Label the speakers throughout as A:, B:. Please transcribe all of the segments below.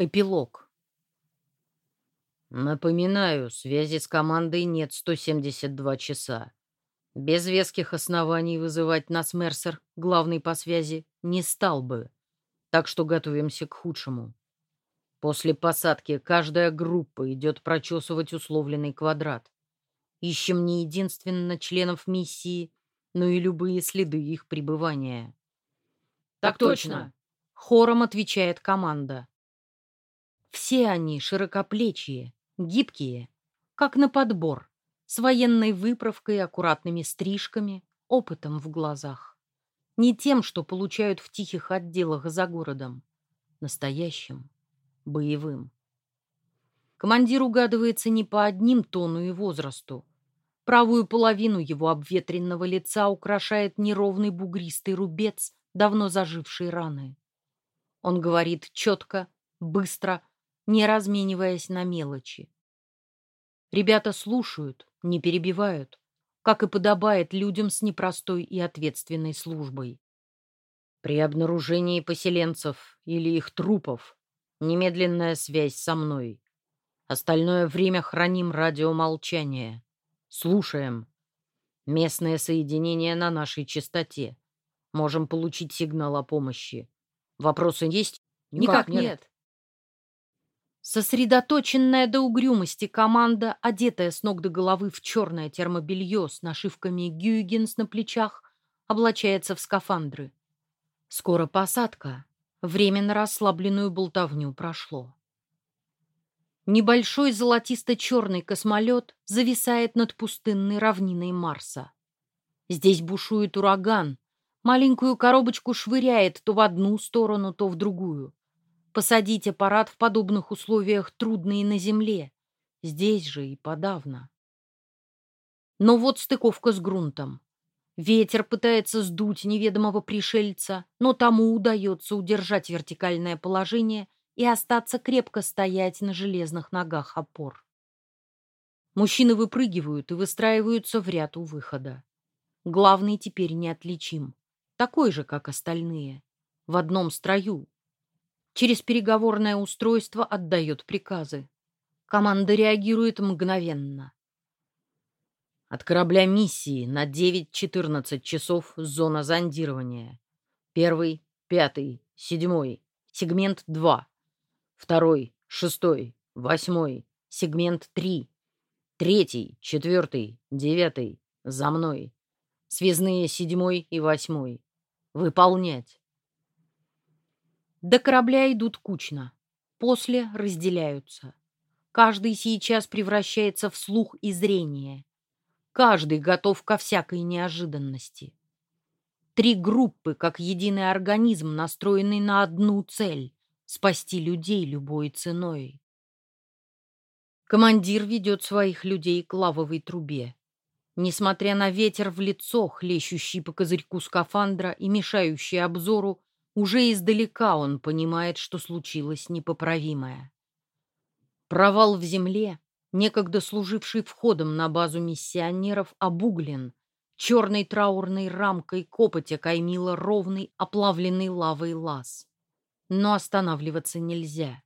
A: Эпилог. Напоминаю, связи с командой нет 172 часа. Без веских оснований вызывать нас Мерсер, главный по связи, не стал бы. Так что готовимся к худшему. После посадки каждая группа идет прочесывать условленный квадрат. Ищем не единственно членов миссии, но и любые следы их пребывания.
B: «Так точно!»
A: — хором отвечает команда. Все они широкоплечие, гибкие, как на подбор, с военной выправкой, аккуратными стрижками, опытом в глазах. Не тем, что получают в тихих отделах за городом, настоящим, боевым. Командир угадывается не по одним тону и возрасту. Правую половину его обветренного лица украшает неровный бугристый рубец давно зажившей раны. Он говорит четко, быстро, не размениваясь на мелочи. Ребята слушают, не перебивают, как и подобает людям с непростой и ответственной службой. При обнаружении поселенцев или их трупов немедленная связь со мной. Остальное время храним радиомолчание. Слушаем. Местное соединение на нашей частоте. Можем получить сигнал о помощи. Вопросы есть?
B: Никак, Никак нет. нет.
A: Сосредоточенная до угрюмости команда, одетая с ног до головы в черное термобелье с нашивками «Гюйгенс» на плечах, облачается в скафандры. Скоро посадка. Время на расслабленную болтовню прошло. Небольшой золотисто-черный космолет зависает над пустынной равниной Марса. Здесь бушует ураган, маленькую коробочку швыряет то в одну сторону, то в другую. Посадить аппарат в подобных условиях трудно и на земле. Здесь же и подавно. Но вот стыковка с грунтом. Ветер пытается сдуть неведомого пришельца, но тому удается удержать вертикальное положение и остаться крепко стоять на железных ногах опор. Мужчины выпрыгивают и выстраиваются в ряд у выхода. Главный теперь неотличим. Такой же, как остальные. В одном строю, через переговорное устройство отдает приказы. Команда реагирует мгновенно. От корабля миссии на 9-14 часов зона зондирования. Первый, пятый, седьмой, сегмент 2. Второй, шестой, восьмой, сегмент 3. Третий, четвертый, девятый, за мной. Связные седьмой и восьмой. Выполнять. До корабля идут кучно. После разделяются. Каждый сейчас превращается в слух и зрение. Каждый готов ко всякой неожиданности. Три группы, как единый организм, настроенный на одну цель — спасти людей любой ценой. Командир ведет своих людей к лавовой трубе. Несмотря на ветер в лицо, хлещущий по козырьку скафандра и мешающий обзору, уже издалека он понимает, что случилось непоправимое. Провал в земле, некогда служивший входом на базу миссионеров, обуглен, черной траурной рамкой копотя каймила ровный, оплавленный лавой лаз. Но останавливаться нельзя.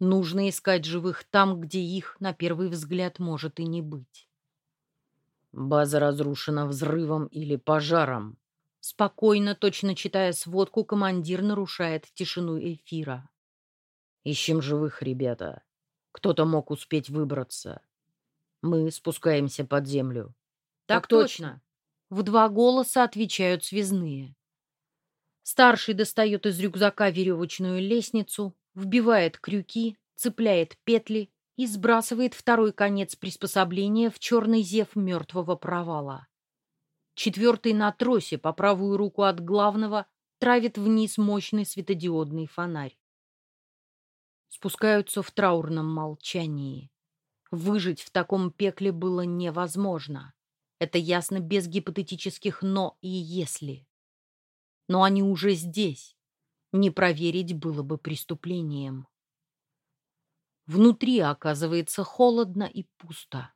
A: Нужно искать живых там, где их, на первый взгляд, может и не быть. База разрушена взрывом или пожаром, Спокойно, точно читая сводку, командир нарушает тишину эфира. «Ищем живых, ребята. Кто-то мог успеть выбраться. Мы спускаемся под землю».
B: «Так, так точно!»
A: В два голоса отвечают связные. Старший достает из рюкзака веревочную лестницу, вбивает крюки, цепляет петли и сбрасывает второй конец приспособления в черный зев мертвого провала. Четвертый на тросе по правую руку от главного травит вниз мощный светодиодный фонарь. Спускаются в траурном молчании. Выжить в таком пекле было невозможно. Это ясно без гипотетических «но» и «если». Но они уже здесь. Не проверить было бы преступлением. Внутри оказывается холодно и пусто.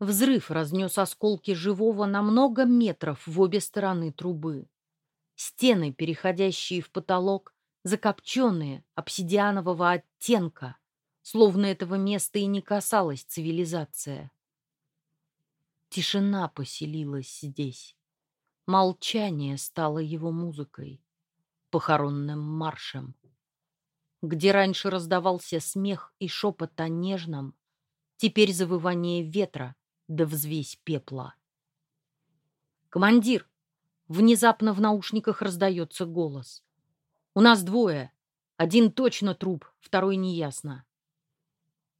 A: Взрыв разнес осколки живого на много метров в обе стороны трубы. Стены, переходящие в потолок, закопченные, обсидианового оттенка, словно этого места и не касалась цивилизация. Тишина поселилась здесь. Молчание стало его музыкой, похоронным маршем. Где раньше раздавался смех и шепот о нежном, теперь завывание ветра да взвесь пепла. «Командир!» Внезапно в наушниках раздается голос. «У нас двое. Один точно труп, второй неясно».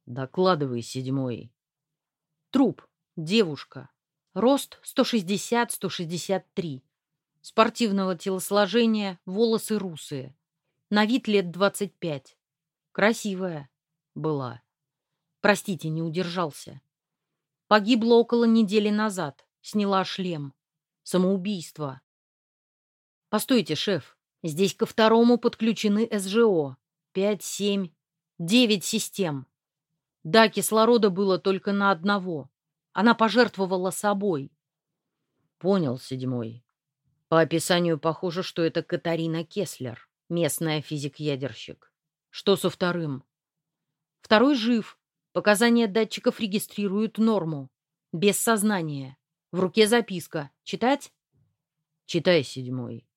B: «Докладывай, седьмой».
A: Труп. Девушка. Рост 160-163. Спортивного телосложения, волосы русые. На вид лет 25. Красивая. Была. Простите, не удержался. Погибла около недели назад. Сняла шлем. Самоубийство. Постойте, шеф. Здесь ко второму подключены СЖО. Пять, семь, девять систем. Да, кислорода было только на одного. Она пожертвовала собой.
B: Понял, седьмой. По описанию похоже, что это Катарина Кеслер, местная физик-ядерщик.
A: Что со вторым? Второй жив. Показания датчиков регистрируют норму. Без сознания. В руке записка. Читать?
B: Читай, седьмой.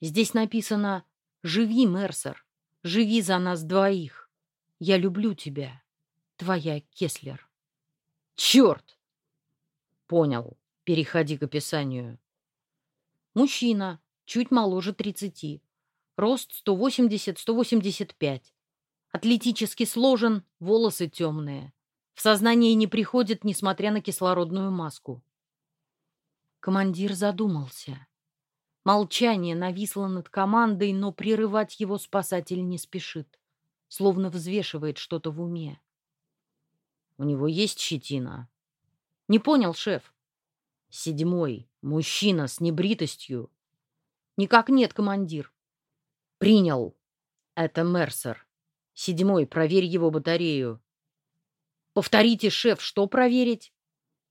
A: Здесь написано «Живи, Мерсер, живи за нас двоих. Я люблю тебя, твоя Кеслер».
B: Черт! Понял. Переходи к описанию.
A: Мужчина, чуть моложе 30. Рост 180-185. Атлетически сложен, волосы темные. В сознание не приходит, несмотря на кислородную маску. Командир задумался. Молчание нависло над командой, но прерывать его спасатель не спешит, словно взвешивает что-то в уме.
B: У него есть щетина?
A: Не понял, шеф.
B: Седьмой. Мужчина с небритостью.
A: Никак нет, командир.
B: Принял. Это Мерсер. Седьмой. Проверь его батарею.
A: Повторите, шеф, что проверить?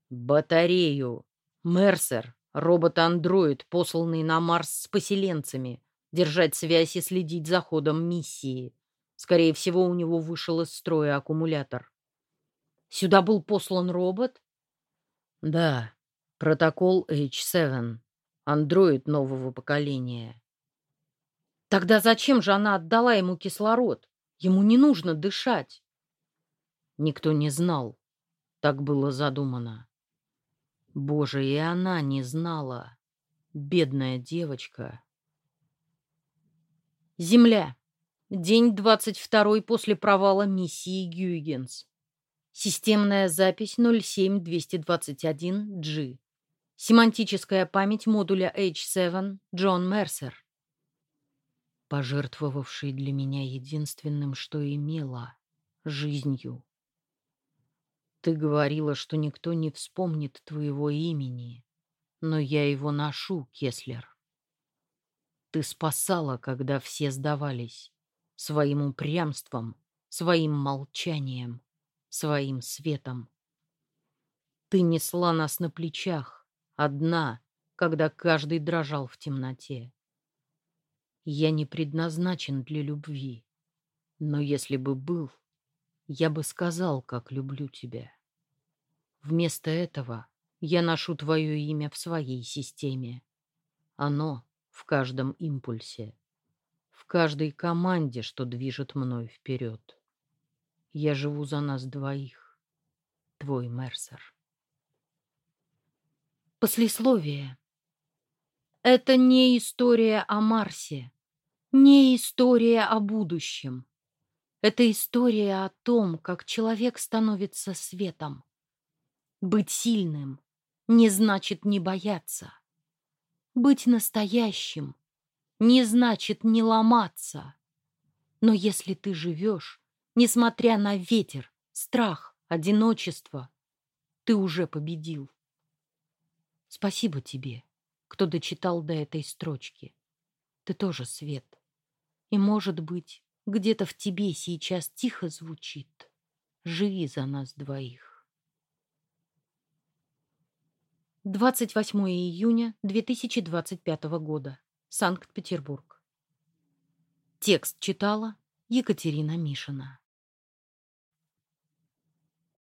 B: Батарею. Мерсер. Робот-андроид, посланный на Марс с поселенцами. Держать связь и следить за ходом миссии. Скорее всего, у него вышел из строя аккумулятор.
A: Сюда был послан робот?
B: Да. Протокол H7. Андроид нового поколения.
A: Тогда зачем же она отдала ему кислород? Ему не нужно дышать.
B: Никто не знал. Так было задумано. Боже, и она не знала. Бедная девочка.
A: Земля. День 22 после провала миссии Гюйгенс. Системная запись 07221G. Семантическая память модуля H7 Джон Мерсер.
B: Пожертвовавший для меня единственным, что имела — жизнью. Ты говорила, что никто не вспомнит твоего имени, но я его ношу, Кеслер. Ты спасала, когда все сдавались, своим упрямством, своим молчанием, своим светом. Ты несла нас на плечах, одна, когда каждый дрожал в темноте. Я не предназначен для любви, но если бы был, я бы сказал, как люблю тебя. Вместо этого я ношу твое имя в своей системе. Оно в каждом импульсе, в каждой команде, что движет мной вперед. Я живу за нас двоих, твой Мерсер.
A: Послесловие. Это не история о Марсе, не история о будущем. Это история о том, как человек становится светом. Быть сильным не значит не бояться. Быть настоящим не значит не ломаться. Но если ты живешь, несмотря на ветер, страх, одиночество, ты уже победил. Спасибо тебе, кто дочитал до этой строчки. Ты тоже свет. И, может быть, где-то в тебе сейчас тихо звучит «Живи за нас двоих». 28 июня 2025 года. Санкт-Петербург. Текст читала Екатерина Мишина.